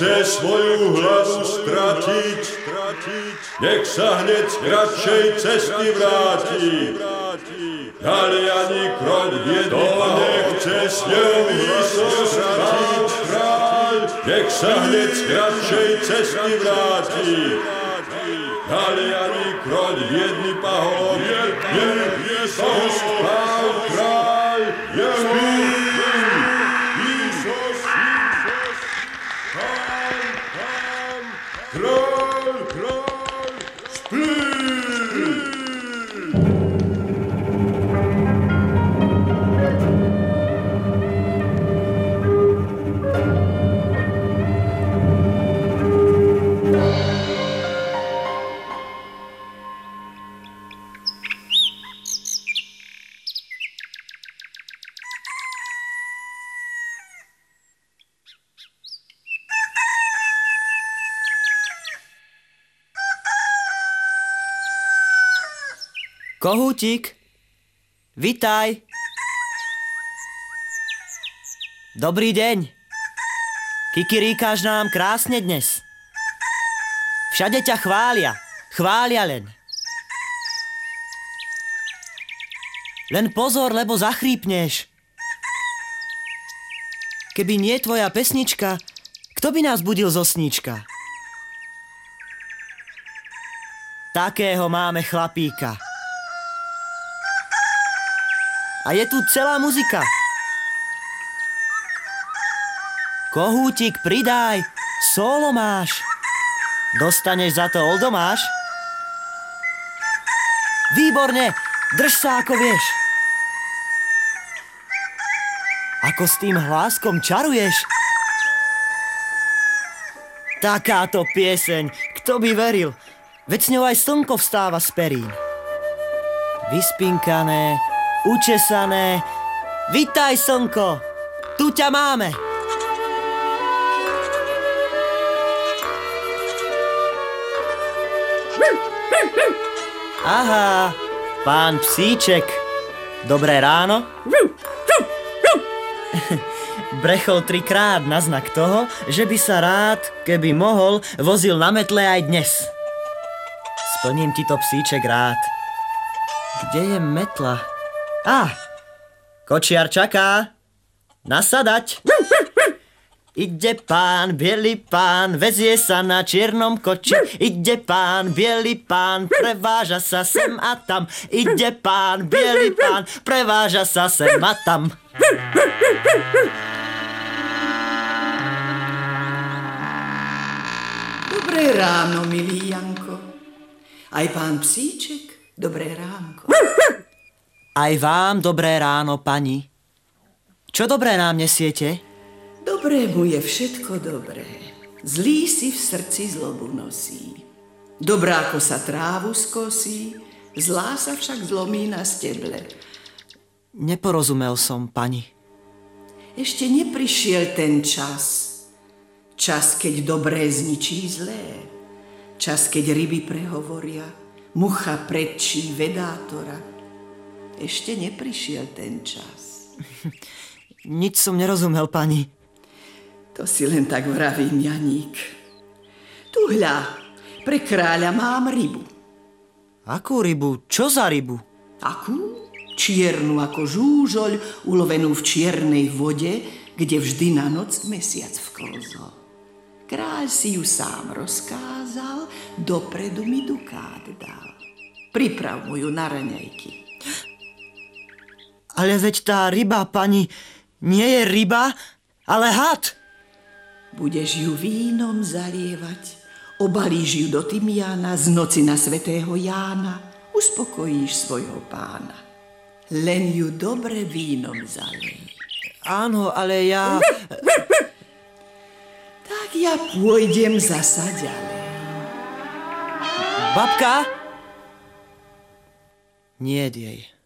chce svoju hlavu stratiť, nech sa hneď z kratšej cesty vráti. Dali ani kroť biedny to nechce s ňou stratiť, nech sa hneď z kratšej cesty vráti. Dali ani kroť biedny pahol, nech je kráľ, Kohútik, vitaj. Dobrý deň. Kikiríkáš nám krásne dnes. Všade ťa chvália, chvália len. Len pozor, lebo zachrípneš. Keby nie tvoja pesnička, kto by nás budil zo sníčka? Takého máme chlapíka. A je tu celá muzika. Kohútik, pridaj, solo máš. Dostaneš za to oldomáš? Výborne, drž sa ako vieš. Ako s tým hláskom čaruješ? Takáto pieseň, kto by veril? Veď s ňou aj slnko vstáva z perín. Vyspinkané, učesané. Vitaj, slnko, tu ťa máme. Aha, pán psíček. Dobré ráno. Brechol trikrát na znak toho, že by sa rád, keby mohol, vozil na metle aj dnes. Splním ti to psíček rád. Kde je metla? Á, kočiar čaká. Nasadať. Ide pán, bielý pán, vezie sa na čiernom koči. Ide pán, bielý pán, preváža sa sem a tam. Ide pán, bielý pán, preváža sa sem a tam. Dobré ráno, milý Janko. Aj pán psíček, dobré ránko. Aj vám dobré ráno, pani. Čo dobré nám nesiete? Dobrému je všetko dobré. Zlý si v srdci zlobu nosí. Dobráko sa trávu skosí, zlá sa však zlomí na steble. Neporozumel som, pani. Ešte neprišiel ten čas. Čas, keď dobré zničí zlé. Čas, keď ryby prehovoria, mucha predčí vedátora ešte neprišiel ten čas. Nič som nerozumel, pani. To si len tak vravím, Janík. Tu hľa, pre kráľa mám rybu. Akú rybu? Čo za rybu? Akú? Čiernu ako žúžoľ, ulovenú v čiernej vode, kde vždy na noc mesiac vklzol. Kráľ si ju sám rozkázal, dopredu mi dukát dal. Priprav mu ju na raňajky. Ale veď tá ryba, pani, nie je ryba, ale had. Budeš ju vínom zalievať, obalíš ju do Tymiana z noci na svetého Jána, uspokojíš svojho pána. Len ju dobre vínom zalej. Áno, ale ja... tak ja pôjdem zasa ďalej. Babka? Nie jej.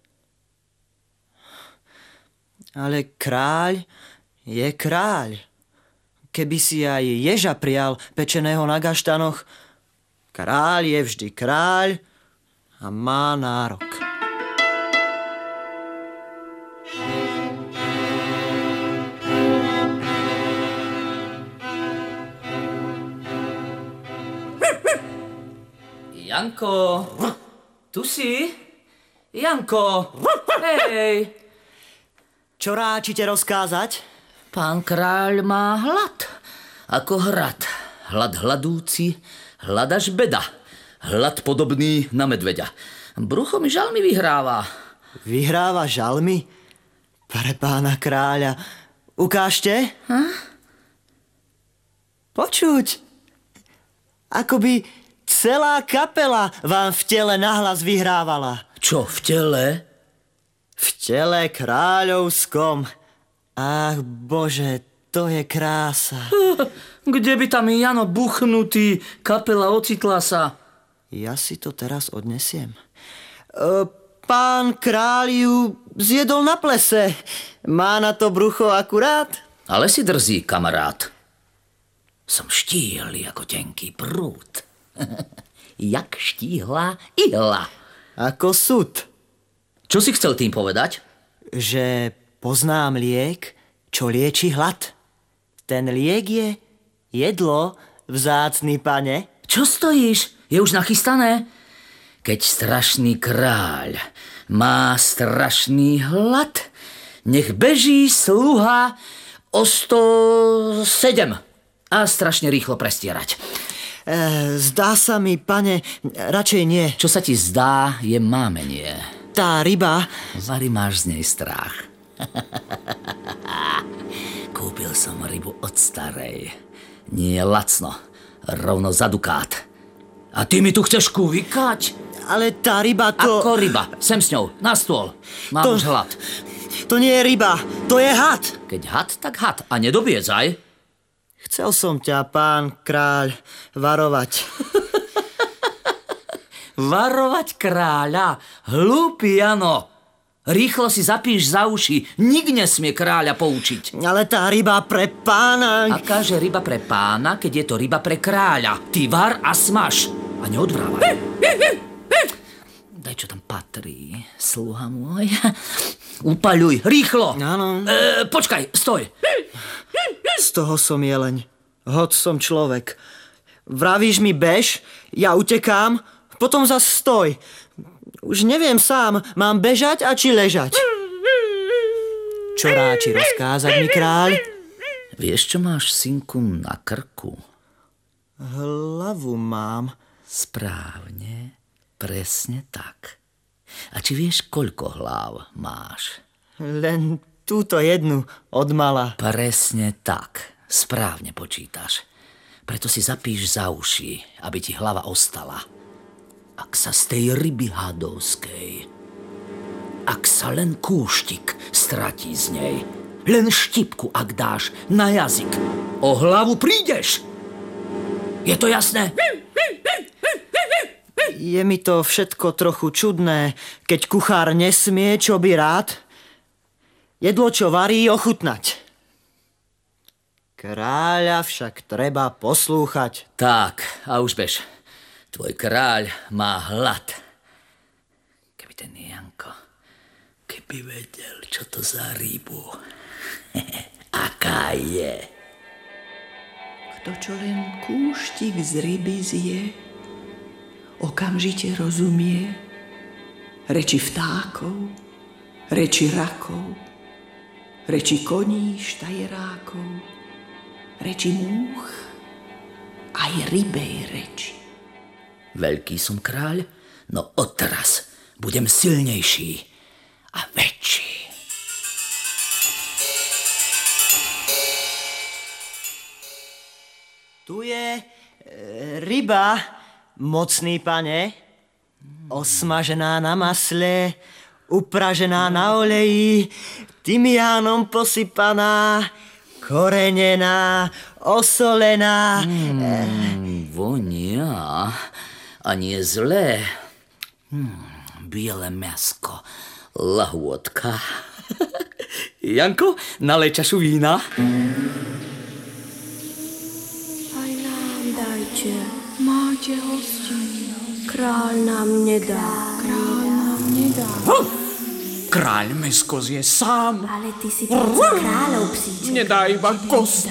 Ale kráľ je kráľ. Keby si aj ježa prijal pečeného na gaštanoch, kráľ je vždy kráľ a má nárok. Janko, tu si? Janko, hej! Čo ráčite rozkázať? Pán kráľ má hlad, ako hrad. Hlad hladúci, hlad až beda. Hlad podobný na medveďa. Brucho mi žalmi vyhráva. Vyhráva žalmy? Pre pána kráľa. Ukážte? Počuť. Akoby celá kapela vám v tele nahlas vyhrávala. Čo v tele? V tele kráľovskom. Ach, bože, to je krása. Kde by tam Jano buchnutý, kapela ocitla sa? Ja si to teraz odnesiem. E, pán kráľ ju zjedol na plese. Má na to brucho akurát? Ale si drzí, kamarát. Som štíhly ako tenký prúd. Jak štíhla ihla. Ako sud. Čo si chcel tým povedať? Že poznám liek, čo lieči hlad. Ten liek je jedlo, vzácný pane. Čo stojíš? Je už nachystané? Keď strašný kráľ má strašný hlad, nech beží sluha o 107 a strašne rýchlo prestierať. E, zdá sa mi, pane, radšej nie. Čo sa ti zdá, je mámenie. Tá ryba, Vary máš z nej strach. Kúpil som rybu od starej. Nie lacno, rovno za dukát. A ty mi tu chceš kúvikať? ale tá ryba to... Ako ryba, sem s ňou, na stôl. Mám To- už hlad. To nie je ryba, to je had. Keď had, tak had. A nedobiedzaj. Chcel som ťa, pán kráľ, varovať. Varovať kráľa. Hlúpy Jano. Rýchlo si zapíš za uši. Nik nesmie kráľa poučiť. Ale tá ryba pre pána... Akáže ryba pre pána, keď je to ryba pre kráľa. Ty var a smaž. A neodvrávaj. Daj, čo tam patrí, sluha môj. Upaľuj, rýchlo. Áno. E, počkaj, stoj. Z toho som jeleň. Hoď som človek. Vravíš mi bež, ja utekám, potom zas stoj. Už neviem sám, mám bežať a či ležať. Čo ráči rozkázať mi kráľ? Vieš, čo máš, synku, na krku? Hlavu mám. Správne, presne tak. A či vieš, koľko hlav máš? Len túto jednu od mala. Presne tak. Správne počítaš. Preto si zapíš za uši, aby ti hlava ostala. Ak sa z tej ryby hadovskej, ak sa len kúštik stratí z nej, len štipku, ak dáš na jazyk, o hlavu prídeš. Je to jasné? Je mi to všetko trochu čudné, keď kuchár nesmie, čo by rád. Jedlo, čo varí, ochutnať. Kráľa však treba poslúchať. Tak, a už bež. Tvoj kráľ má hlad. Keby ten Janko, keby vedel, čo to za rybu. Aká je. Kto čo len kúštik z ryby zje, okamžite rozumie reči vtákov, reči rakov, reči koní štajerákov, reči múch, aj rybej reči. Veľký som kráľ, no odteraz budem silnejší a väčší. Tu je e, ryba, mocný pane, osmažená na masle, upražená na oleji, tymiánom posypaná, korenená, osolená. Mm, vonia a nie zlé. Hmm, biele mäsko, lahôdka. Janko, nalej čašu vína. Aj nám dajte, máte hostinu. Král nám nedá, král nám nedá. Kráľ mesko zje sám, Ale ty si predsa kráľov psíček. nedá iba kosti,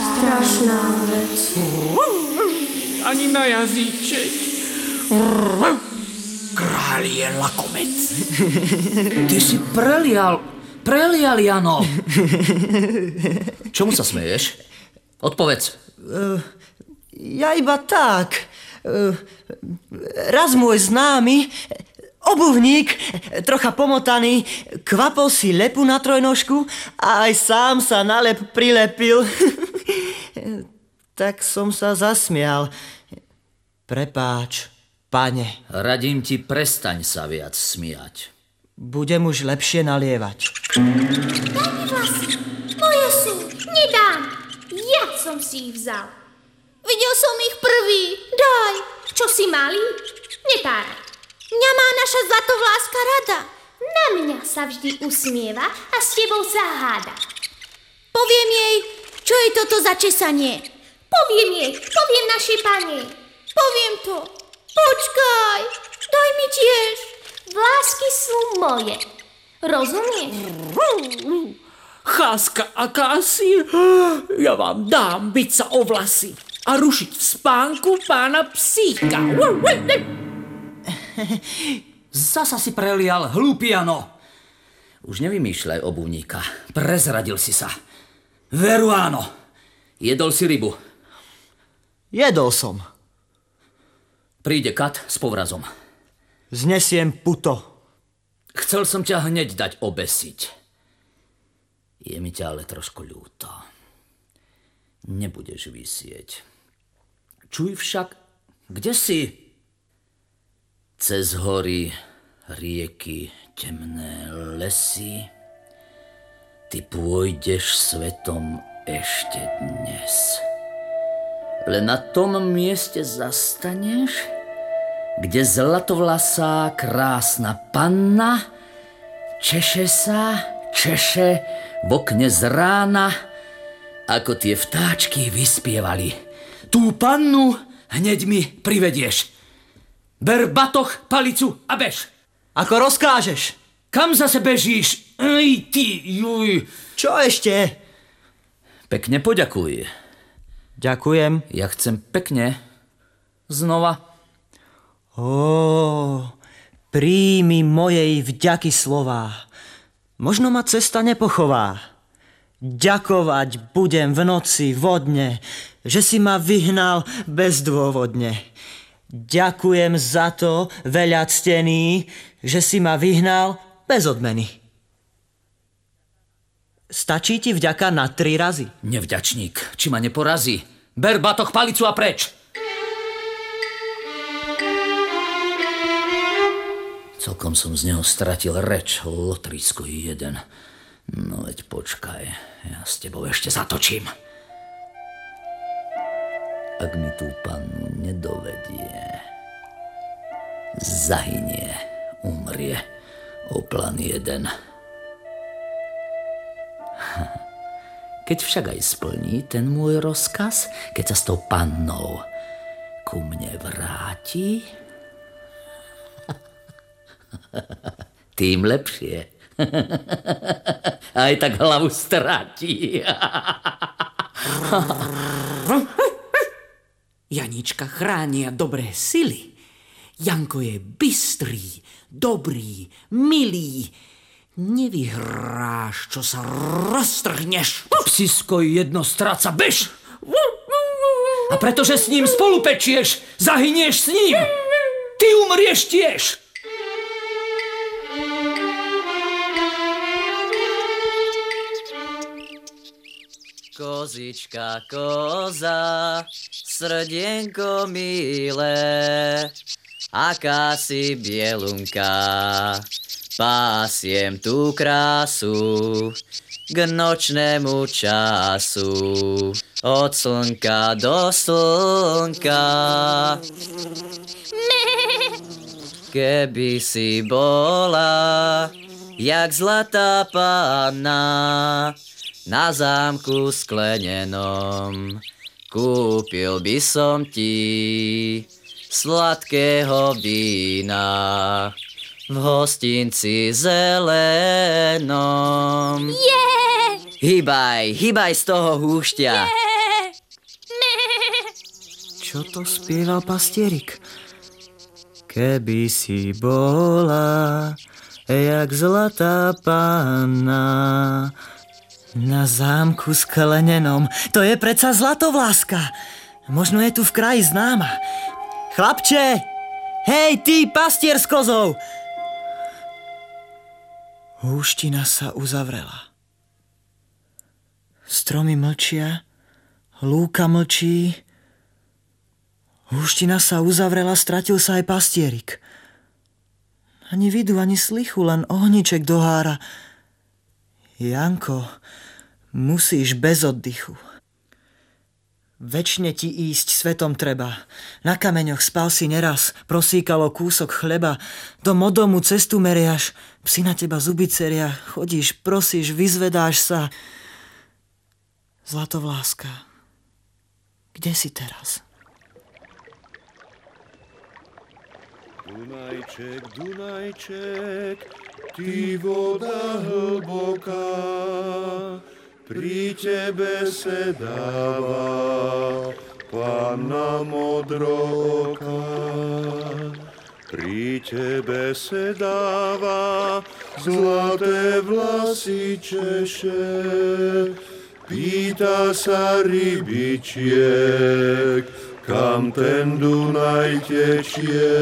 Strašná vec. Ani na jazyček. Kráľ je lakomec. Ty si prelial, prelial, Jano. Čomu sa smeješ? Odpovedz. Ja iba tak. E, Raz môj známy, obuvník, trocha pomotaný, kvapol si lepu na trojnožku a aj sám sa na lep prilepil. tak som sa zasmial. Prepáč, pane, Radím ti, prestaň sa viac smiať. budem už lepšie nalievať. Daj mi vlasy. Moje sú. Nedám. Ja som si ich vzal. Videl som ich prvý. Daj. Čo si malý? Netáraj. Mňa má naša zlatovláska rada. Na mňa sa vždy usmieva a s tebou sa háda. Poviem jej, čo je toto za česanie. Poviem jej, poviem našej pane. Poviem to. Počkaj, daj mi tiež. Vlásky sú moje. Rozumieš? Cháska akási, ja vám dám byť sa o vlasy a rušiť v spánku pána psíka. Zasa si prelial, hlúpi Jano. Už nevymýšľaj obuvníka. Prezradil si sa. Veru áno. Jedol si rybu. Jedol som. Príde kat s povrazom. Znesiem puto. Chcel som ťa hneď dať obesiť. Je mi ťa ale trošku ľúto. Nebudeš vysieť. Čuj však, kde si? Cez hory, rieky, temné lesy. Ty pôjdeš svetom ešte dnes. Len na tom mieste zastaneš, kde zlatovlasá krásna panna češe sa, češe v okne z rána, ako tie vtáčky vyspievali. Tú pannu hneď mi privedieš. Ber batoh, palicu a bež. Ako rozkážeš. Kam zase bežíš? Ej, ty, juj. Čo ešte? Pekne poďakuj. Ďakujem. Ja chcem pekne. Znova. Ó, príjmi mojej vďaky slová. Možno ma cesta nepochová. Ďakovať budem v noci vodne, že si ma vyhnal bezdôvodne. Ďakujem za to, veľa ctený, že si ma vyhnal bez odmeny. Stačí ti vďaka na tri razy. Nevďačník, či ma neporazí. Ber batoh, palicu a preč. Celkom som z neho stratil reč, lotrisko jeden. No veď počkaj, ja s tebou ešte zatočím. Ak mi tú pannu nedovedie, zahynie, umrie, oplan jeden. Keď však aj splní ten môj rozkaz, keď sa s tou pannou ku mne vráti, tým lepšie. Aj tak hlavu stratí. Janička chránia dobré sily. Janko je bystrý, dobrý, milý. Nevyhráš, čo sa roztrhneš. Psisko jedno stráca, bež! A pretože s ním spolu pečieš, zahynieš s ním. Ty umrieš tiež. Kozička, koza, srdienko milé, aká si bielunka, pásiem tú krásu k nočnému času, od slnka do slnka. Keby si bola, jak zlatá panna, na zámku sklenenom, kúpil by som ti sladkého vína v hostinci zelenom. Je! Hýbaj, hýbaj z toho húšťa. Čo to spieval pastierik? Keby si bola, jak zlatá pána, na zámku sklenenom. To je predsa zlatovláska. Možno je tu v kraji známa. Chlapče! Hej, ty, pastier s kozou! Húština sa uzavrela. Stromy mlčia, lúka mlčí, húština sa uzavrela, stratil sa aj pastierik. Ani vidu, ani slychu, len ohniček dohára. Janko, musíš bez oddychu. Večne ti ísť svetom treba. Na kameňoch spal si neraz, prosíkalo kúsok chleba. Do modomu cestu meriaš, psi na teba zuby ceria. Chodíš, prosíš, vyzvedáš sa. Zlatovláska, kde si teraz? Dunajček, Dunajček, ty voda hlboká, pri tebe sedáva panna modroka. Pri tebe sedáva zlaté vlasy češe, pýta sa rybičiek, kam ten Dunaj tečie.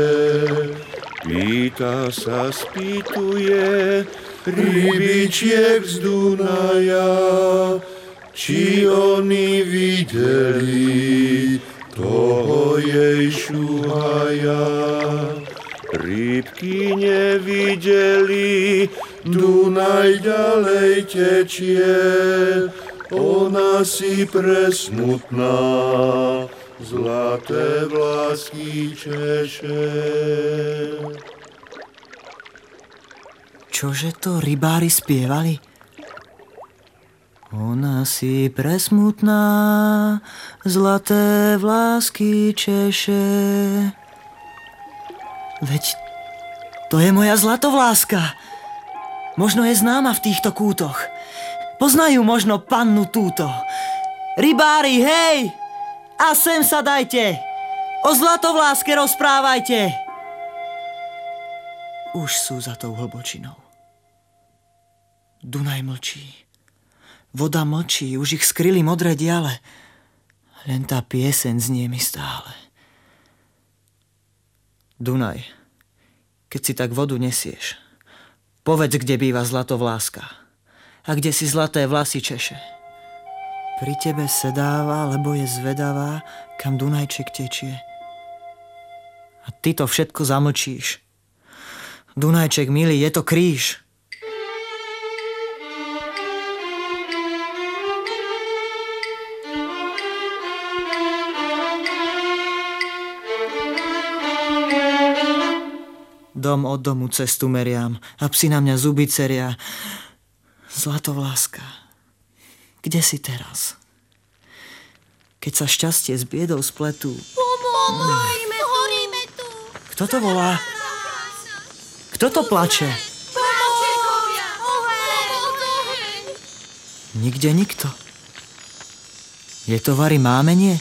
Pýta sa, spýtuje, rybičiek z Dunaja, či oni videli toho jej šuhaja. Rybky nevideli, Dunaj ďalej tečie, ona si presmutná, zlaté vlásky češe. Čože to rybári spievali? Ona si presmutná, zlaté vlásky češe. Veď to je moja zlatovláska. Možno je známa v týchto kútoch. Poznajú možno pannu túto. Rybári, hej! A sem sa dajte! O zlatovláske rozprávajte! Už sú za tou hlbočinou. Dunaj mlčí. Voda mlčí, už ich skryli modré diale. Len tá piesen znie mi stále. Dunaj, keď si tak vodu nesieš, povedz, kde býva zlatovláska a kde si zlaté vlasy češe. Pri tebe sedáva, lebo je zvedavá, kam Dunajček tečie. A ty to všetko zamlčíš. Dunajček, milý, je to kríž. Dom od domu cestu meriam a psi na mňa zuby ceria. Zlatovláska, kde si teraz? Keď sa šťastie s biedou spletú. Pomôžme, horíme tu. Kto to volá? Kto to plače? Nikde nikto. Je to Vary mámenie?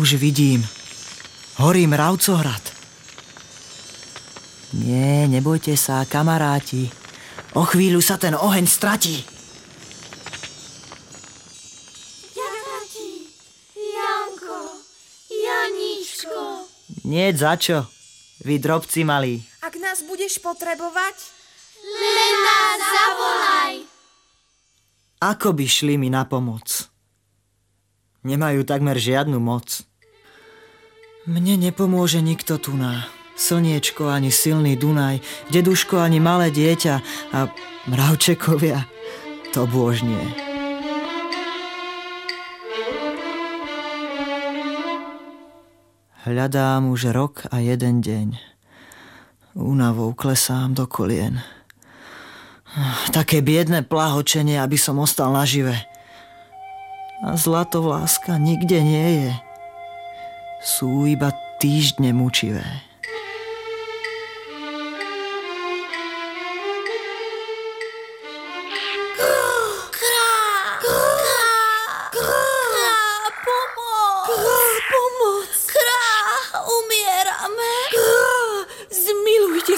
Už vidím. Horí mravcohrad. Nie, nebojte sa, kamaráti. O chvíľu sa ten oheň stratí. Nie za čo, vy drobci malí. Ak nás budeš potrebovať, Len nás zavolaj. Ako by šli mi na pomoc? Nemajú takmer žiadnu moc. Mne nepomôže nikto tu na. Slniečko ani silný Dunaj, deduško ani malé dieťa a mravčekovia. To bôžnie. Hľadám už rok a jeden deň. Únavou klesám do kolien. Také biedne plahočenie, aby som ostal nažive. A zlatovláska nikde nie je sú iba týždne mučivé.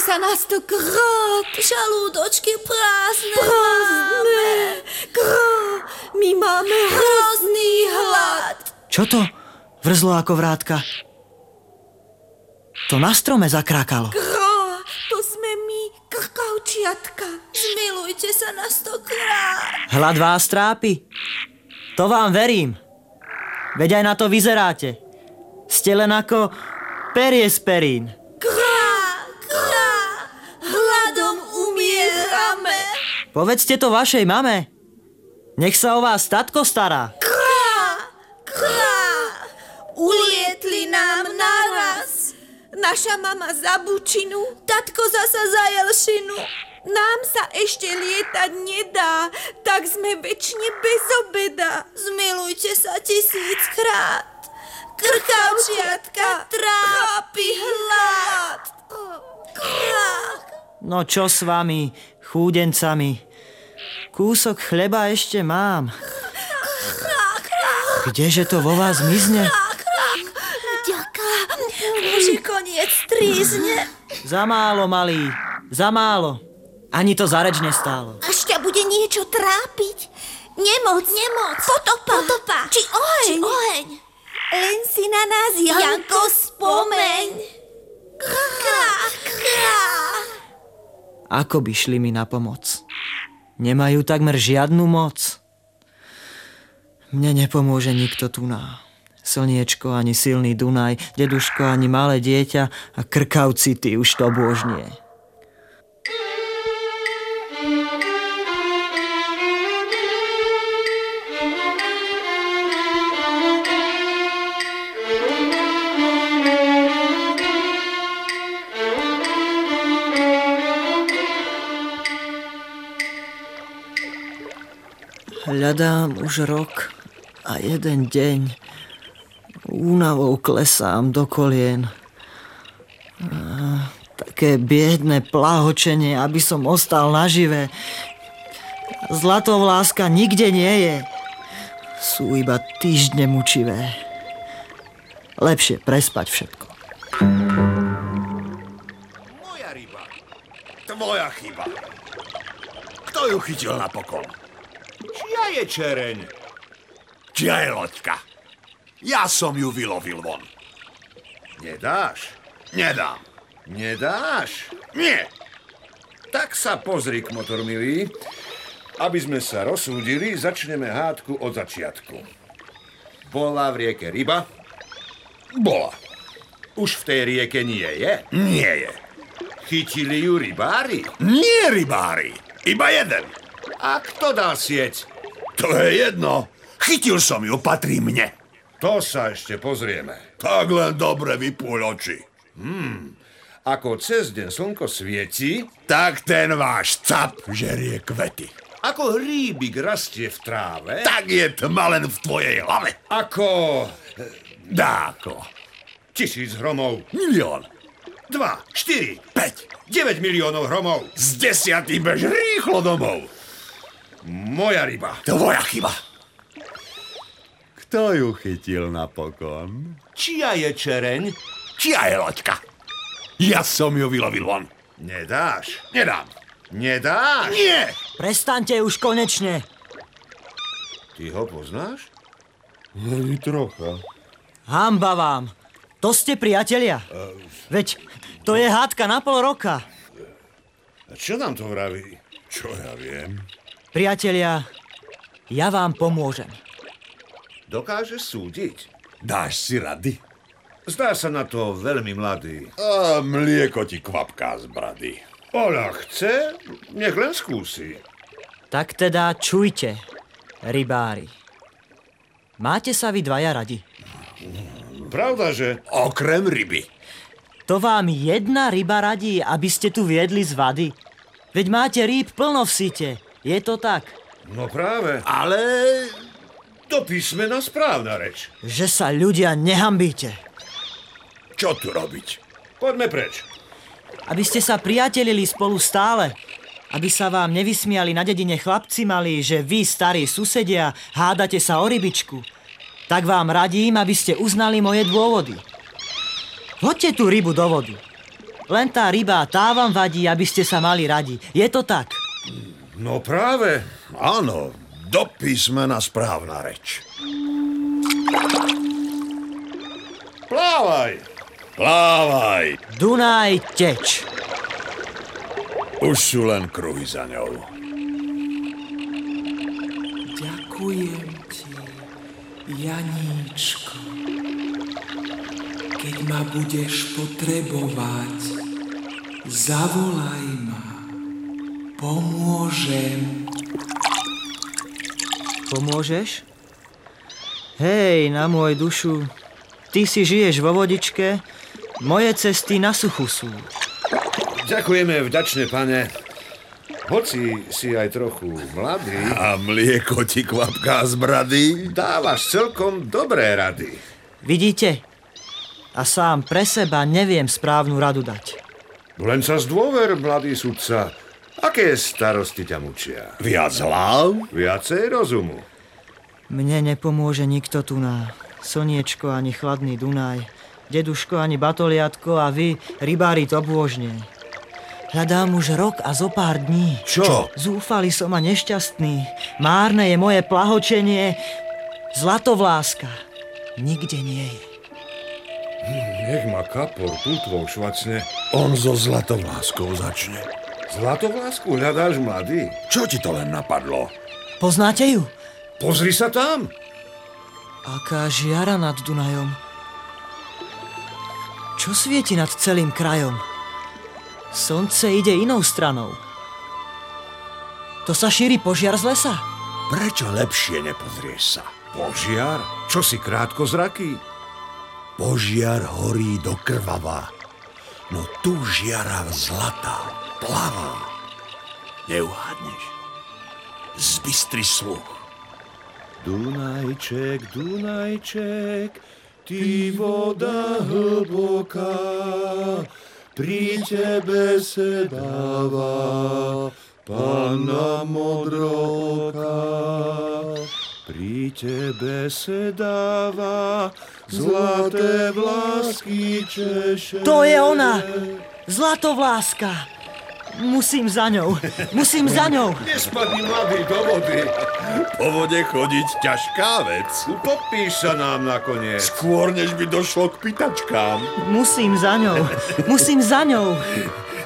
sa nás tu krát, žalúdočky prázdne, prázdne máme. Krát, my máme hrozný hlad. Čo to? Vrzlo ako vrátka. To na strome zakrákalo. Krá, to sme my, krkavčiatka. Zmilujte sa na stokrát. Hlad vás trápi? To vám verím. Veď aj na to vyzeráte. Ste len ako perie z perín. Krá, krá, hladom umierame. Povedzte to vašej mame. Nech sa o vás tatko stará. Ulietli nám naraz. Naša mama za bučinu, tatko zasa za jelšinu. Nám sa ešte lietať nedá, tak sme väčšine bez obeda. Zmilujte sa tisíckrát. Krkavčiatka trápi hlad. No čo s vami, chúdencami? Kúsok chleba ešte mám. Kdeže to vo vás mizne? Už je koniec trízne. Za málo, malý, za málo. Ani to zareč nestálo. Až ťa bude niečo trápiť. Nemoc, nemoc. Potopa. Potopa. Či oheň. Či oheň. Len si na nás, Janko, Janko spomeň. Krá, krá. Ako by šli mi na pomoc? Nemajú takmer žiadnu moc. Mne nepomôže nikto tu na. Slniečko ani silný Dunaj, deduško ani malé dieťa a krkavci ty už to božnie. Hľadám už rok a jeden deň. Únavou klesám do kolien. Také biedne plahočenie, aby som ostal nažive. Zlatovláska nikde nie je. Sú iba týždne mučivé. Lepšie prespať všetko. Moja ryba. Tvoja chyba. Kto ju chytil napokon? Čia je čereň? Čia je loďka? Ja som ju vylovil von. Nedáš? Nedám. Nedáš? Nie. Tak sa pozri k motor, milý. Aby sme sa rozsúdili, začneme hádku od začiatku. Bola v rieke ryba? Bola. Už v tej rieke nie je? Nie je. Chytili ju rybári? Nie rybári. Iba jeden. A kto dal sieť? To je jedno. Chytil som ju, patrí mne. To sa ešte pozrieme. Tak len dobre vypúľ oči. Hmm. Ako cez deň slnko svieti, tak ten váš cap žerie kvety. Ako hríbik rastie v tráve, tak je tma len v tvojej hlave. Ako... Dáko. Tisíc hromov. Milión. Dva, štyri, päť, 9 miliónov hromov. Z desiatý bež rýchlo domov. Moja ryba. Tvoja chyba. Kto ju chytil napokon? Čia je čereň? Čia je loďka? Ja som ju vylovil von. Nedáš? Nedám. Nedáš? Nie. Prestaňte už konečne. Ty ho poznáš? Ani trocha. Hamba vám. To ste priatelia. Veď to je hádka na pol roka. A čo nám to vraví? Čo ja viem? Priatelia, ja vám pomôžem. Dokáže súdiť? Dáš si rady? Zdá sa na to veľmi mladý. A mlieko ti kvapká z brady. Ola chce, nech len skúsi. Tak teda čujte, rybári. Máte sa vy dvaja radi? Pravda, že... Okrem ryby. To vám jedna ryba radí, aby ste tu viedli z vady? Veď máte rýb plno v site. Je to tak? No práve. Ale to písmena správna reč. Že sa ľudia nehambíte. Čo tu robiť? Poďme preč. Aby ste sa priatelili spolu stále. Aby sa vám nevysmiali na dedine chlapci malí, že vy, starí susedia, hádate sa o rybičku. Tak vám radím, aby ste uznali moje dôvody. Hoďte tú rybu do vody. Len tá ryba, tá vám vadí, aby ste sa mali radi. Je to tak? No práve, áno, do písmena správna reč. Plávaj, plávaj. Dunaj teč. Už sú len kruhy za ňou. Ďakujem ti, Janíčko. Keď ma budeš potrebovať, zavolaj ma. Pomôžem. Pomôžeš? Hej, na môj dušu, ty si žiješ vo vodičke, moje cesty na suchu sú. Ďakujeme vďačne, pane. Hoci si aj trochu mladý, A mlieko ti kvapká z brady? dávaš celkom dobré rady. Vidíte? A sám pre seba neviem správnu radu dať. Len sa zdôver, mladý sudca. Aké starosti ťa mučia? Viac hlav? Viacej rozumu. Mne nepomôže nikto tu na slniečko ani chladný Dunaj, deduško ani batoliatko a vy, rybári to bôžne. Hľadám už rok a zo pár dní. Čo? Zúfali som a nešťastný. Márne je moje plahočenie. Zlatovláska. Nikde nie je. Nech ma kapor tutvou švacne. On so zlatovláskou začne. Zlatovlásku hľadáš, mladý? Čo ti to len napadlo? Poznáte ju? Pozri sa tam. Aká žiara nad Dunajom. Čo svieti nad celým krajom? Slnce ide inou stranou. To sa šíri požiar z lesa? Prečo lepšie nepozrieš sa? Požiar? Čo si krátko zraký? Požiar horí do krvava. No tu žiara zlata, plavá. Neuhádneš. Zbystri sluch. Dunajček, Dunajček, ty voda hlboká, pri tebe se dáva Panna modroka. Pri tebe se dáva zlaté vlásky češe. To je ona! Zlatovláska! Musím za ňou, musím za ňou. Nespadni mladý do vody. Po vode chodiť ťažká vec. Popíš sa nám nakoniec. Skôr, než by došlo k pitačkám. Musím za ňou, musím za ňou.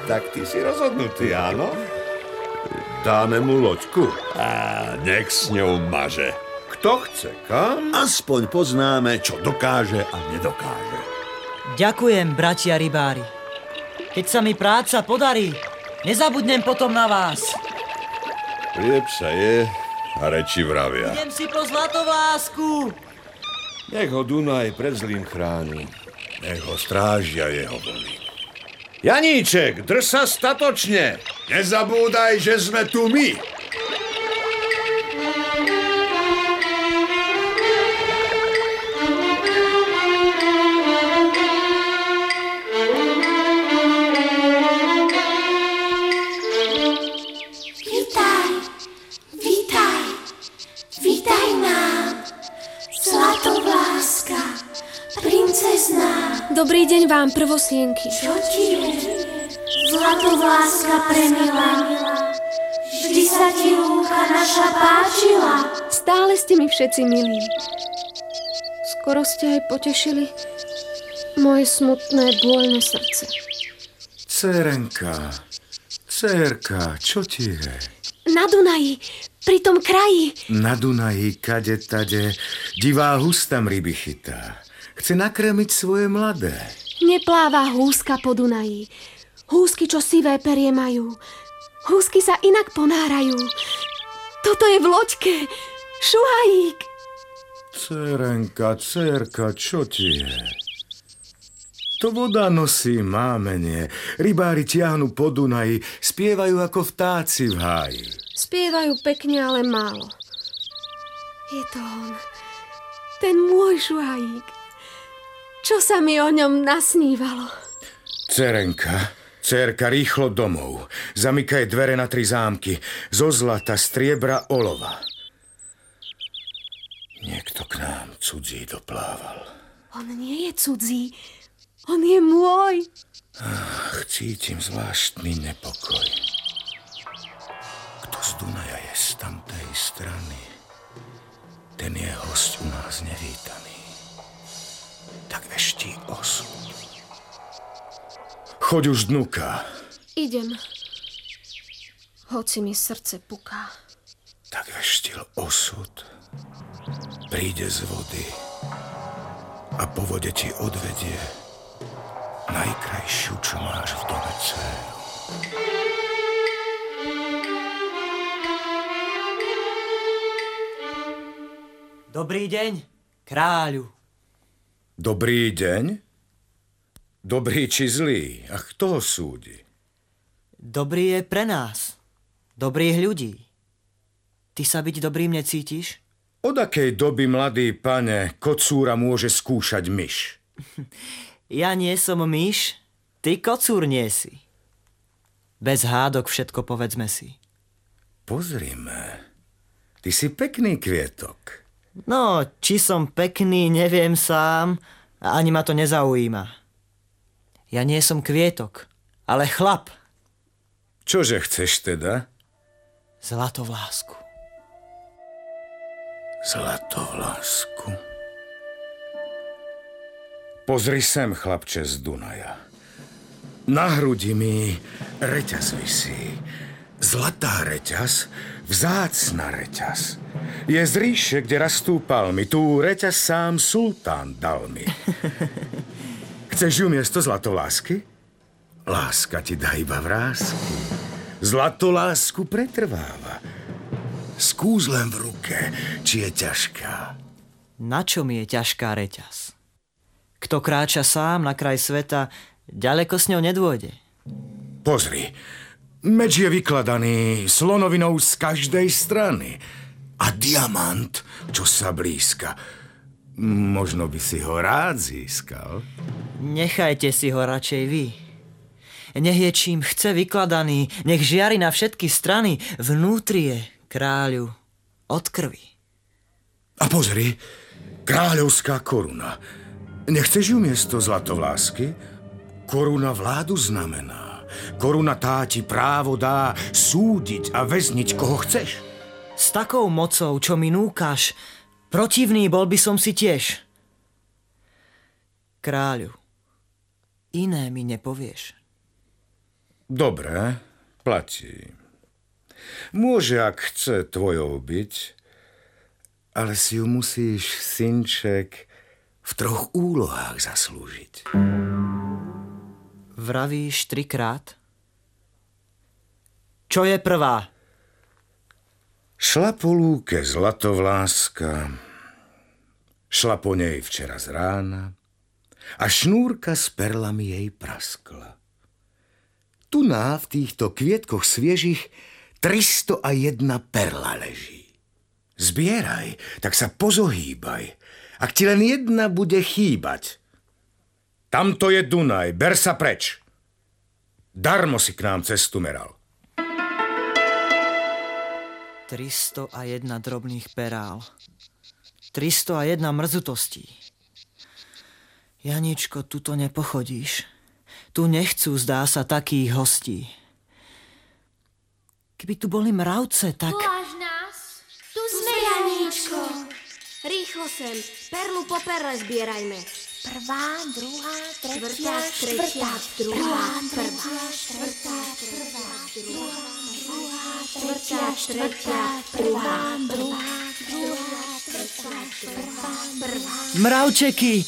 Tak ty si rozhodnutý, áno? Dáme mu loďku. A nech s ňou maže. Kto chce, kam? Aspoň poznáme, čo dokáže a nedokáže. Ďakujem, bratia rybári. Keď sa mi práca podarí, nezabudnem potom na vás. Chlieb sa je a reči vravia. Idem si po zlatovlásku. Nech ho Dunaj pred zlým chráni. Nech ho strážia jeho vlny. Janíček, drž sa statočne. Nezabúdaj, že sme tu my. Dobrý deň vám, prvosienky. Čo ti je, zlatovláska premila? Vždy sa ti lúka naša páčila. Stále ste mi všetci milí. Skoro ste aj potešili moje smutné, bôľne srdce. Cerenka, cerka, čo ti je? Na Dunaji, pri tom kraji. Na Dunaji, kade tade, divá hustam ryby chytá. Chce nakrmiť svoje mladé. Nepláva húska po Dunaji. Húsky, čo sivé perie majú. Húsky sa inak ponárajú. Toto je v loďke. Šuhajík. Cerenka, cerka, čo ti je? To voda nosí mámenie. Rybári tiahnu po Dunaji, spievajú ako vtáci v háji. Spievajú pekne, ale málo. Je to on. Ten môj šuhajík. Čo sa mi o ňom nasnívalo? Cerenka, cerka, rýchlo domov. Zamykaj dvere na tri zámky. Zo zlata, striebra, olova. Niekto k nám cudzí doplával. On nie je cudzí. On je môj. Ach, cítim zvláštny nepokoj. Kto z Dunaja je z tamtej strany, ten je host u nás nevítaný. Tak veští osud. Choď už dnuka. Idem. Hoci mi srdce puká. Tak veštil osud. Príde z vody a po vode ti odvedie najkrajšiu, čo máš v dome. Dobrý deň, kráľu. Dobrý deň? Dobrý či zlý? A kto ho súdi? Dobrý je pre nás. Dobrých ľudí. Ty sa byť dobrým necítiš? Od akej doby, mladý pane, kocúra môže skúšať myš? Ja nie som myš, ty kocúr nie si. Bez hádok všetko povedzme si. Pozrime. Ty si pekný kvietok. No, či som pekný, neviem sám, ani ma to nezaujíma. Ja nie som kvietok, ale chlap. Čože chceš teda? Zlatovlásku. Zlatovlásku. Pozri sem, chlapče z Dunaja. Na hrudi mi reťaz visí. Zlatá reťaz, vzácna reťaz. Je z ríše, kde rastú palmy. Tu reťaz sám sultán dal mi. Chceš ju miesto zlatolásky? Láska ti dá iba vrázky. Zlatolásku pretrváva. S kúzlem v ruke, či je ťažká. Na čo mi je ťažká reťaz? Kto kráča sám na kraj sveta, ďaleko s ňou nedôjde. Pozri, meč je vykladaný slonovinou z každej strany. A diamant, čo sa blízka. Možno by si ho rád získal. Nechajte si ho radšej vy. Nech je čím chce vykladaný, nech žiari na všetky strany, vnútri je kráľu od krvi. A pozri, kráľovská koruna. Nechceš ju miesto zlatovlásky? Koruna vládu znamená. Koruna tá ti právo dá súdiť a väzniť koho chceš. S takou mocou, čo mi núkaš, protivný bol by som si tiež. Kráľu, iné mi nepovieš. Dobre, platí. Môže, ak chce, tvojou byť, ale si ju musíš, synček, v troch úlohách zaslúžiť. Vravíš trikrát? Čo je prvá? Šla po lúke zlatovláska, šla po nej včera z rána a šnúrka s perlami jej praskla. Tu na v týchto kvietkoch sviežich 301 perla leží. Zbieraj, tak sa pozohýbaj. Ak ti len jedna bude chýbať. Tamto je Dunaj, ber sa preč. Darmo si k nám cestu meral. 301 drobných perál. 301 mrzutostí. Janičko, tu to nepochodíš. Tu nechcú, zdá sa, takých hostí. Keby tu boli mravce, tak... Voláš nás? Tu sme, Janíčko. Rýchlo sem, perlu po perle zbierajme. Prvá, druhá, Štvrtá, tretia, tretia, druhá, druhá, štvrtá, prvá, druhá, druhá, Štvrtá, štvrtá, prvá, druhá, druhá, štvrtá, prvá, prvá. Mravčeky!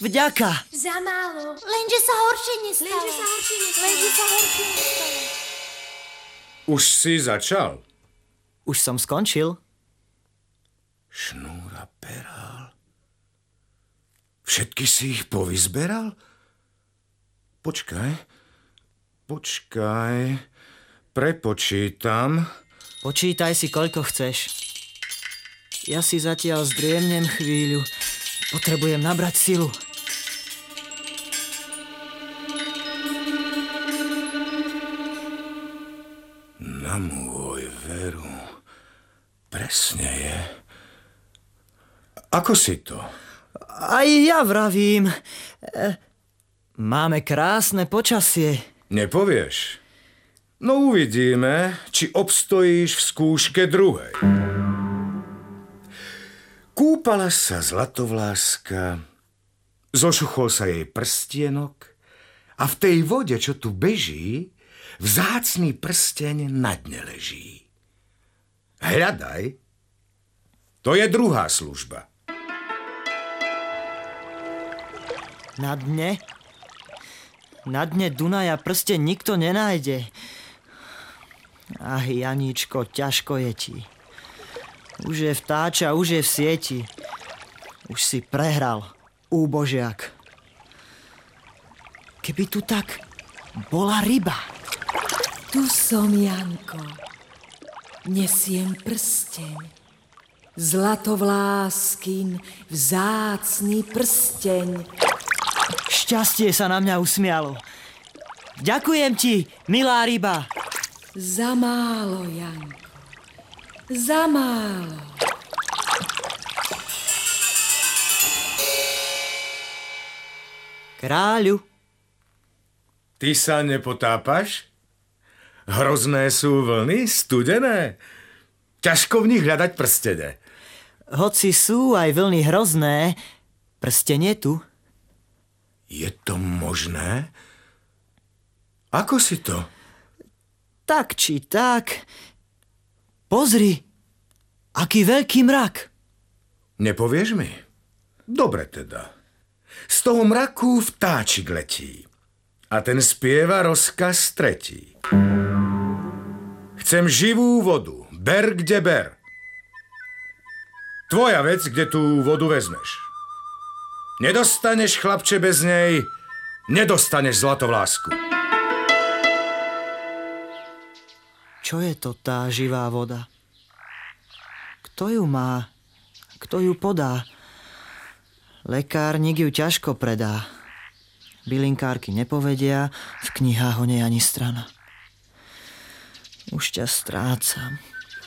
Vďaka! Za málo. Lenže sa horšie nestalo. Lenže sa horšie nestalo. Lenže sa horšie nestalo. Už si začal? Už som skončil. Perál. Všetky si ich povyzberal? Počkaj, počkaj, prepočítam. Počítaj si, koľko chceš. Ja si zatiaľ zdriemnem chvíľu. Potrebujem nabrať silu. Na môj veru. Presne je. Ako si to? Aj ja vravím. E, Máme krásne počasie. Nepovieš? No uvidíme, či obstojíš v skúške druhej. Kúpala sa zlatovláska, zošuchol sa jej prstienok a v tej vode, čo tu beží, vzácný prsteň na dne leží. Hľadaj, to je druhá služba. Na dne? Na dne Dunaja prste nikto nenájde. Ach, Janíčko, ťažko je ti. Už je vtáča, už je v sieti. Už si prehral, úbožiak. Keby tu tak bola ryba. Tu som, Janko. Nesiem prsteň. Zlatovláskin, vzácný prsteň. Šťastie sa na mňa usmialo. Ďakujem ti, milá ryba. Za málo, Janko. Za málo. Kráľu. Ty sa nepotápaš? Hrozné sú vlny, studené. Ťažko v nich hľadať prstene. Hoci sú aj vlny hrozné, prstenie tu. Je to možné? Ako si to? Tak či tak. Pozri, aký veľký mrak. Nepovieš mi? Dobre teda. Z toho mraku vtáčik letí. A ten spieva rozkaz tretí. Chcem živú vodu, ber kde ber. Tvoja vec, kde tú vodu vezmeš. Nedostaneš, chlapče, bez nej, nedostaneš zlatovlásku. Čo je to tá živá voda? Kto ju má? Kto ju podá? Lekárnik ju ťažko predá. Bylinkárky nepovedia, v knihách ho nie ani strana. Už ťa strácam.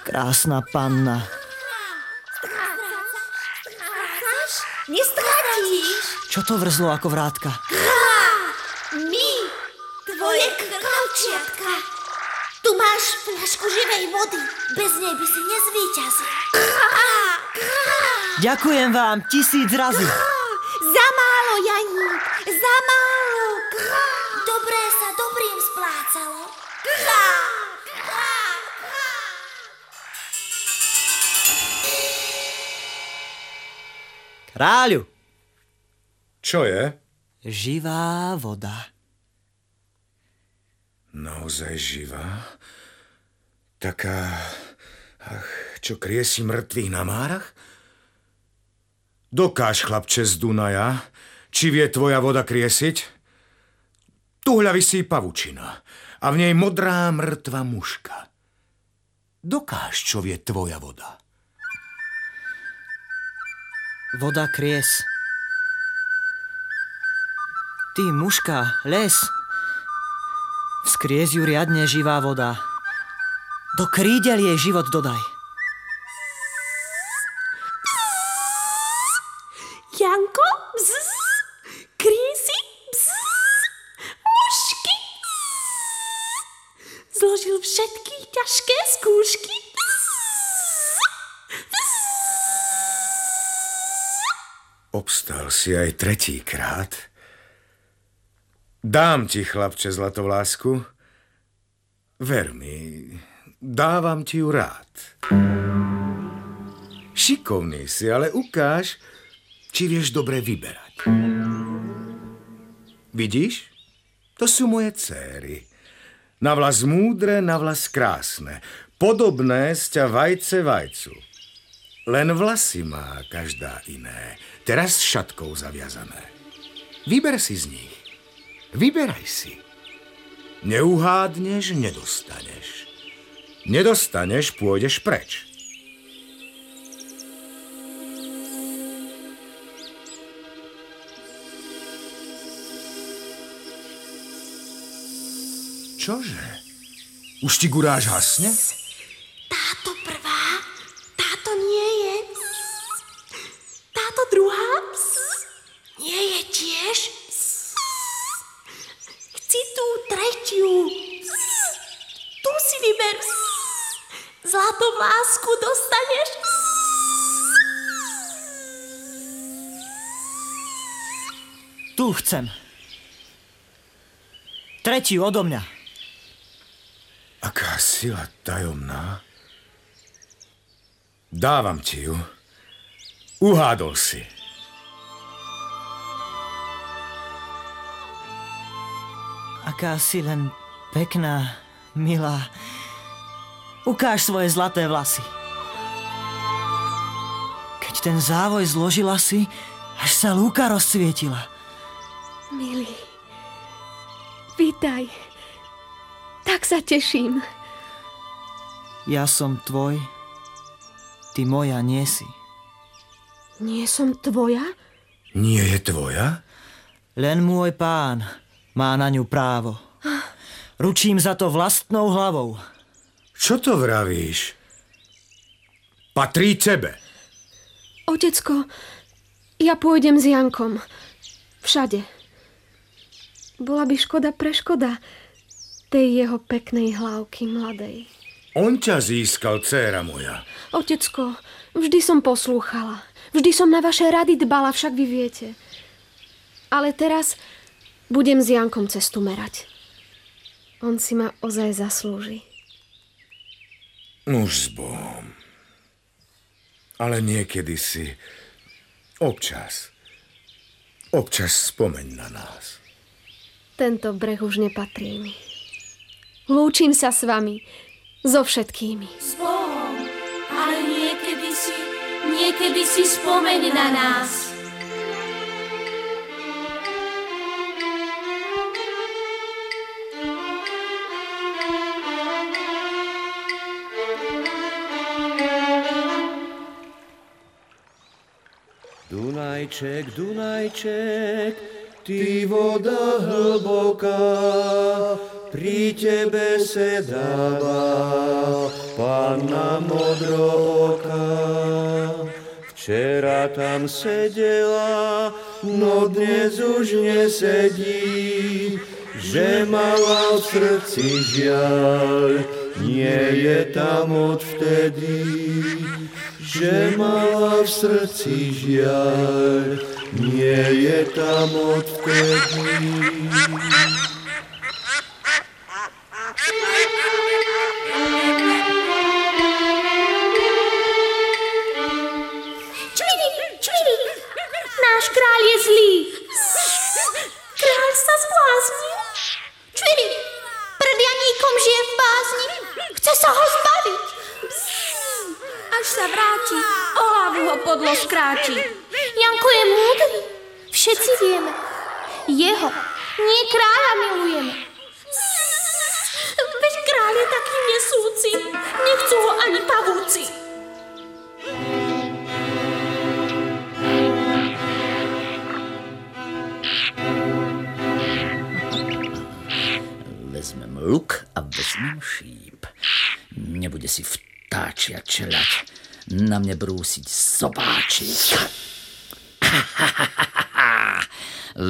Krásna panna. Nestratíš? Čo to vrzlo ako vrátka? My, tvoje kravčiatka. Tu máš fľašku živej vody. Bez nej by si nezvíťazil. Ďakujem vám tisíc razy. Za málo, Janík, za málo. Dobré sa dobrým splácalo. Kráľu. Čo je? Živá voda. Naozaj živá? Taká, ach, čo kriesi mŕtvych na márach? Dokáž, chlapče z Dunaja, či vie tvoja voda kriesiť? Tuhľa vysí pavučina a v nej modrá mŕtva muška. Dokáž, čo vie tvoja voda. Voda kries. Ty, muška, les. Vzkries ju riadne živá voda. Do krídel jej život dodaj. Janko, bzz, krísi, bzz, mušky, bzz, zložil všetky ťažké skúšky. Obstal si aj tretíkrát. Dám ti, chlapče, zlatovlásku. Ver mi, dávam ti ju rád. Šikovný si, ale ukáž, či vieš dobre vyberať. Vidíš? To sú moje céry. Na vlas múdre, na vlas krásne. Podobné z ťa vajce vajcu. Len vlasy má každá iné. Teraz šatkou zaviazané. Vyber si z nich. Vyberaj si. Neuhádneš, nedostaneš. Nedostaneš, pôjdeš preč. Čože? Už ti guráž hasne? Táto prvá, táto nie je. Táto druhá nie je tiež. Zlatú lásku dostaneš. Tu chcem. Tretiu odo mňa. Aká sila tajomná. Dávam ti ju. Uhádol si. Aká si len pekná, milá. Ukáž svoje zlaté vlasy. Keď ten závoj zložila si, až sa lúka rozsvietila. Milý, vítaj. Tak sa teším. Ja som tvoj, ty moja nie si. Nie som tvoja? Nie je tvoja? Len môj pán má na ňu právo. Ručím za to vlastnou hlavou. Čo to vravíš? Patrí tebe. Otecko, ja pôjdem s Jankom. Všade. Bola by škoda pre škoda tej jeho peknej hlavky mladej. On ťa získal, dcéra moja. Otecko, vždy som poslúchala. Vždy som na vaše rady dbala, však vy viete. Ale teraz budem s Jankom cestu merať. On si ma ozaj zaslúži. Už s Bohom. Ale niekedy si... Občas. Občas spomeň na nás. Tento breh už nepatrí mi. Lúčim sa s vami. So všetkými. S Bohom, ale niekedy si, niekedy si spomeň na nás. Dunajček, Dunajček, ty voda hlboká, pri tebe sedáva panna modrooká. Včera tam sedela, no dnes už nesedí, že mala v srdci žiaľ, nie je tam odvtedy že mala v srdci žiaľ, nie je tam odvtedy. Mne brúsiť sobáčik.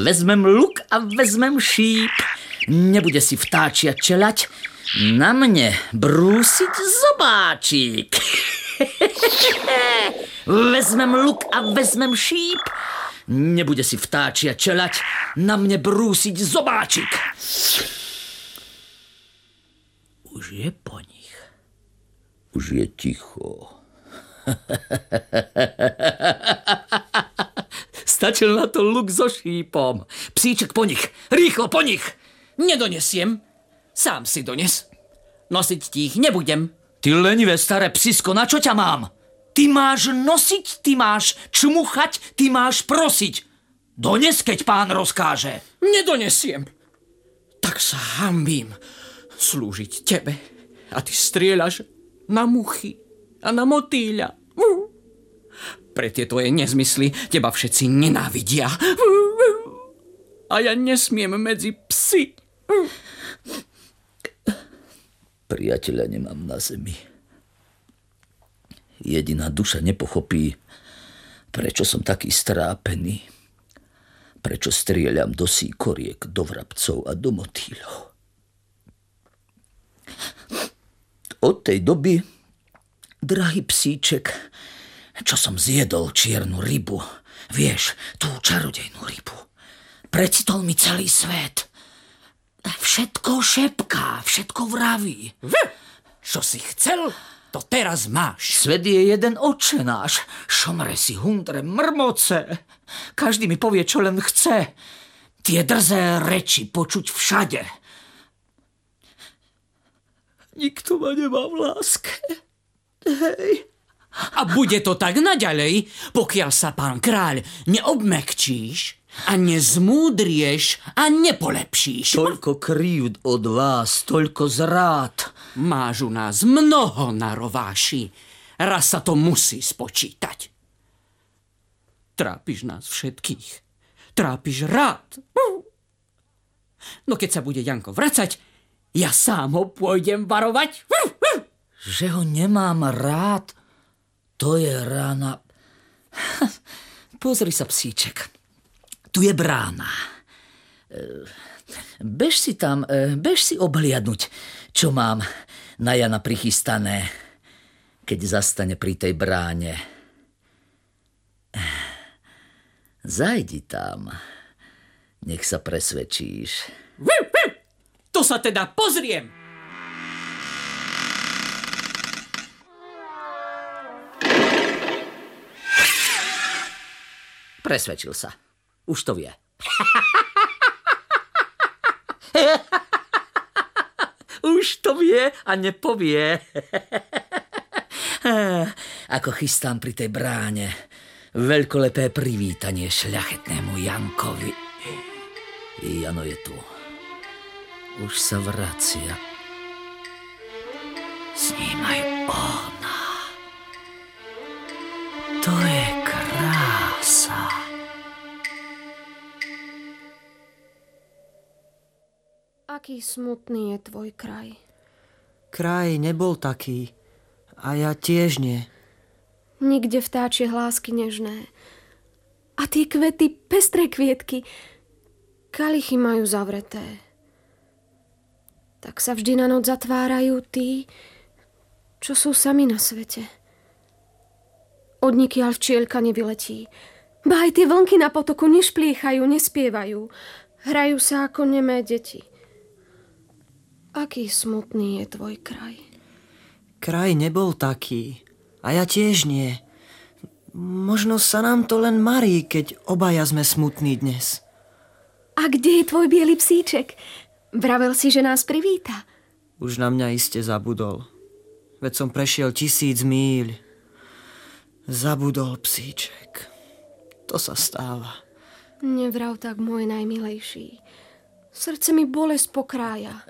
Vezmem luk a vezmem šíp. Nebude si vtáčia čeľať. Na mne brúsiť zobáčik. vezmem luk a vezmem šíp. Nebude si vtáčia čeľať. Na mne brúsiť zobáčik. Už je po nich. Už je ticho. Stačil na to luk so šípom. Psíček po nich. Rýchlo po nich. Nedonesiem. Sám si dones. Nosiť ti ich nebudem. Ty lenivé staré psisko, na čo ťa mám? Ty máš nosiť, ty máš čmuchať, ty máš prosiť. Dones, keď pán rozkáže. Nedonesiem. Tak sa hambím slúžiť tebe. A ty strieľaš na muchy a na motýľa. Pre tie tvoje nezmysly teba všetci nenávidia. A ja nesmiem medzi psy. Priateľa nemám na zemi. Jediná duša nepochopí, prečo som taký strápený. Prečo strieľam do síkoriek, do vrabcov a do motýľov. Od tej doby, Drahý psíček, čo som zjedol čiernu rybu, vieš, tú čarodejnú rybu. Precitol mi celý svet. Všetko šepká, všetko vraví. Čo si chcel, to teraz máš. Svet je jeden očenáš. Šomre si hundre mrmoce. Každý mi povie, čo len chce. Tie drzé reči počuť všade. Nikto ma nemá v láske. Hej. A bude to tak naďalej, pokiaľ sa, pán kráľ, neobmekčíš a nezmúdrieš a nepolepšíš. Toľko krívd od vás, toľko zrád. Máš u nás mnoho na rováši. Raz sa to musí spočítať. Trápiš nás všetkých. Trápiš rád. No keď sa bude Janko vracať, ja sám ho pôjdem varovať. Že ho nemám rád, to je rána. Pozri sa, psíček. Tu je brána. E, bež si tam, e, bež si obhliadnúť, čo mám na Jana prichystané, keď zastane pri tej bráne. Zajdi tam. Nech sa presvedčíš. To sa teda pozriem. Presvedčil sa. Už to vie. Už to vie a nepovie. Ako chystám pri tej bráne veľkolepé privítanie šľachetnému Jankovi. Jano je tu. Už sa vracia. S ním Aký smutný je tvoj kraj. Kraj nebol taký. A ja tiež nie. Nikde vtáčie hlásky nežné. A tie kvety, pestré kvietky, kalichy majú zavreté. Tak sa vždy na noc zatvárajú tí, čo sú sami na svete. Od nikiaľ včielka nevyletí. Ba aj tie vlnky na potoku nešpliechajú, nespievajú. Hrajú sa ako nemé deti. Aký smutný je tvoj kraj. Kraj nebol taký. A ja tiež nie. Možno sa nám to len marí, keď obaja sme smutní dnes. A kde je tvoj biely psíček? Vravel si, že nás privíta. Už na mňa iste zabudol. Veď som prešiel tisíc míľ. Zabudol psíček. To sa stáva. Nevrav tak, môj najmilejší. Srdce mi bolesť pokrája.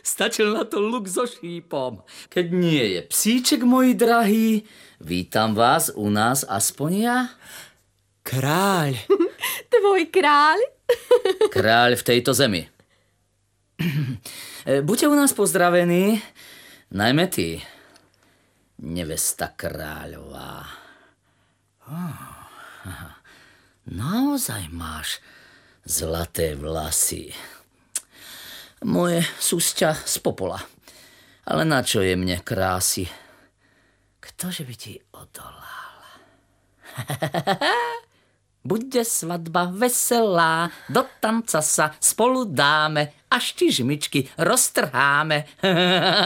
Stačil na to luk so šípom. Keď nie je psíček, môj drahý, vítam vás u nás aspoň ja. Kráľ. Tvoj kráľ? Kráľ v tejto zemi. Buďte u nás pozdravení, najmä ty, nevesta kráľová. Naozaj máš zlaté vlasy. Moje sú sťa z popola. Ale na čo je mne krásy? Ktože by ti odolal? Bude svadba veselá, do tanca sa spolu dáme, až ti žmičky roztrháme.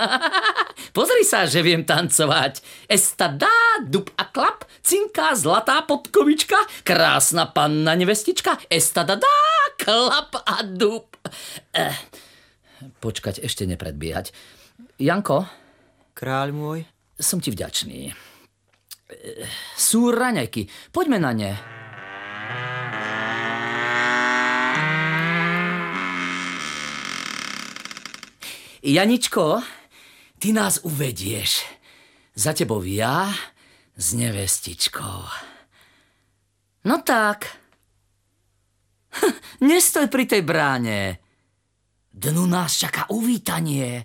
Pozri sa, že viem tancovať. Esta dá, dub a klap, cinká zlatá podkovička, krásna panna nevestička, esta dá, klap a dub. Eh, počkať, ešte nepredbiehať. Janko? Kráľ môj? Som ti vďačný. Sú raňajky, poďme na ne. Janičko, ty nás uvedieš. Za tebou ja s nevestičkou. No tak. Nestoj pri tej bráne. Dnu nás čaká uvítanie.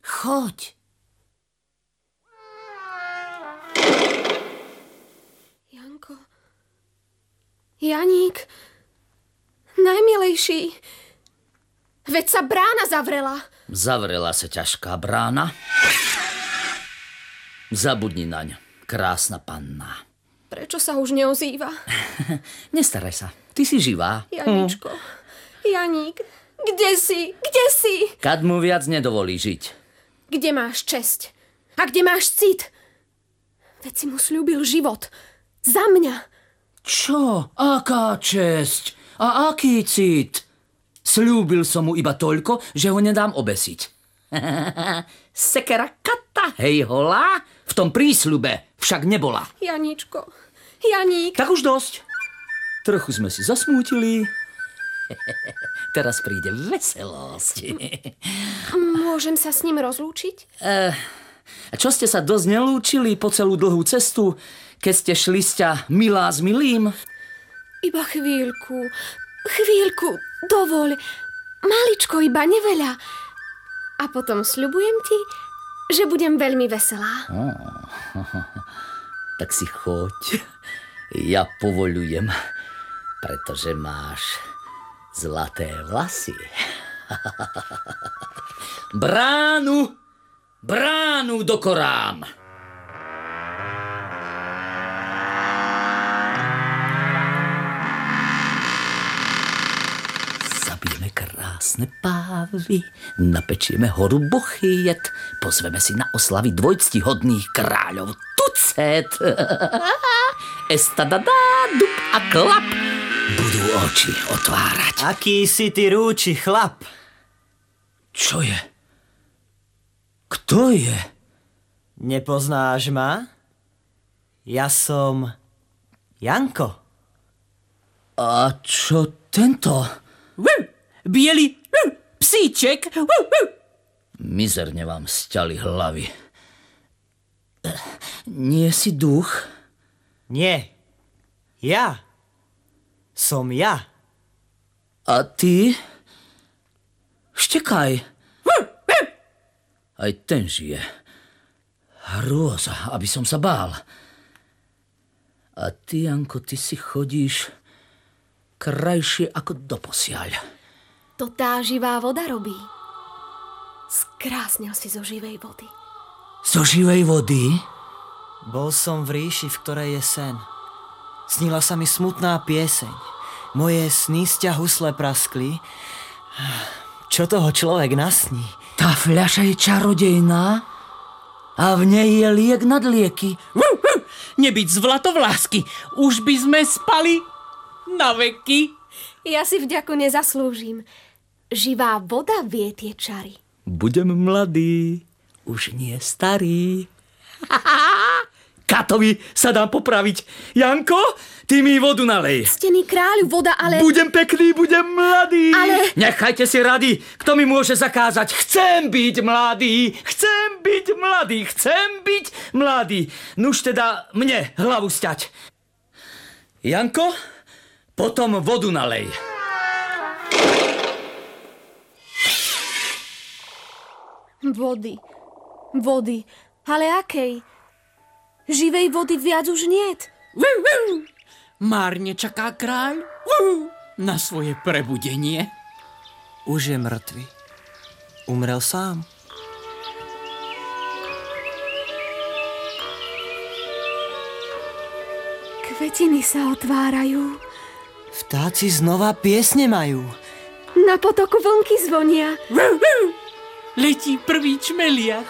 Choď. Janko. Janík. Najmilejší. Veď sa brána zavrela. Zavrela sa ťažká brána. Zabudni naň, krásna panna. Prečo sa už neozýva? Nestaraj sa, ty si živá. Janičko, Janík, kde si? Kde si? Kad mu viac nedovolí žiť. Kde máš česť? A kde máš cit? Veď si mu slúbil život. Za mňa. Čo? Aká česť? A aký cit? Slúbil som mu iba toľko, že ho nedám obesiť. Sekera kata, hej holá, v tom prísľube však nebola. Janíčko, Janík. Tak už dosť. Trochu sme si zasmútili. Teraz príde veselosť. Môžem sa s ním rozlúčiť? Uh, čo ste sa dosť nelúčili po celú dlhú cestu, keď ste šli sťa milá s milým? Iba chvíľku, chvíľku, dovoľ. Maličko, iba neveľa. A potom sľubujem ti, že budem veľmi veselá. Tak si choď. Ja povolujem, pretože máš zlaté vlasy. bránu, bránu dokorám. Zabijeme krásne pávy, napečieme horu bochyjet, pozveme si na oslavy dvojctihodných kráľov tucet. Estadadá, dub a klap budú oči otvárať. Aký si ty rúči chlap? Čo je? Kto je? Nepoznáš ma? Ja som Janko. A čo tento? Bielý psíček. Mizerne vám sťali hlavy. Nie si duch? Nie. Ja. Som ja. A ty? Štekaj. Aj ten žije. Hrôza, aby som sa bál. A ty, Janko, ty si chodíš krajšie ako doposiaľ. To tá živá voda robí. Skrásnil si zo živej vody. Zo živej vody? Bol som v ríši, v ktorej je sen. Snila sa mi smutná pieseň. Moje sny z husle praskli. Čo toho človek nasní? Tá fľaša je čarodejná a v nej je liek nad lieky. Nebyť zlatovlásky, už by sme spali na veky. Ja si vďako nezaslúžim. Živá voda vie tie čary. Budem mladý, už nie starý. Katovi sa dám popraviť. Janko, ty mi vodu nalej. Stený kráľu, voda, ale... Budem pekný, budem mladý. Ale... Nechajte si rady, kto mi môže zakázať. Chcem byť mladý, chcem byť mladý, chcem byť mladý. Nuž teda mne hlavu stať. Janko, potom vodu nalej. Vody, vody, ale akej? Živej vody viac už niet. Márne čaká kráľ na svoje prebudenie. Už je mŕtvy. Umrel sám. Kvetiny sa otvárajú. Vtáci znova piesne majú. Na potoku vlnky zvonia. Letí prvý čmeliak.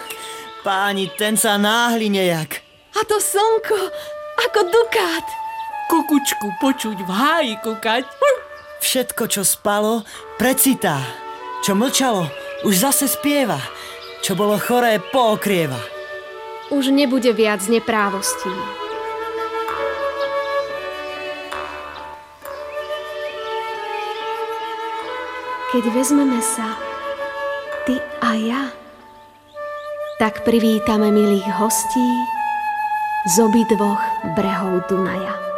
Páni, ten sa náhli nejak. A to slnko, ako dukát. Kukučku počuť v háji kukať. Všetko, čo spalo, precitá. Čo mlčalo, už zase spieva. Čo bolo choré, pookrieva. Už nebude viac neprávostí. Keď vezmeme sa, ty a ja, tak privítame milých hostí z obidvoch brehov Dunaja.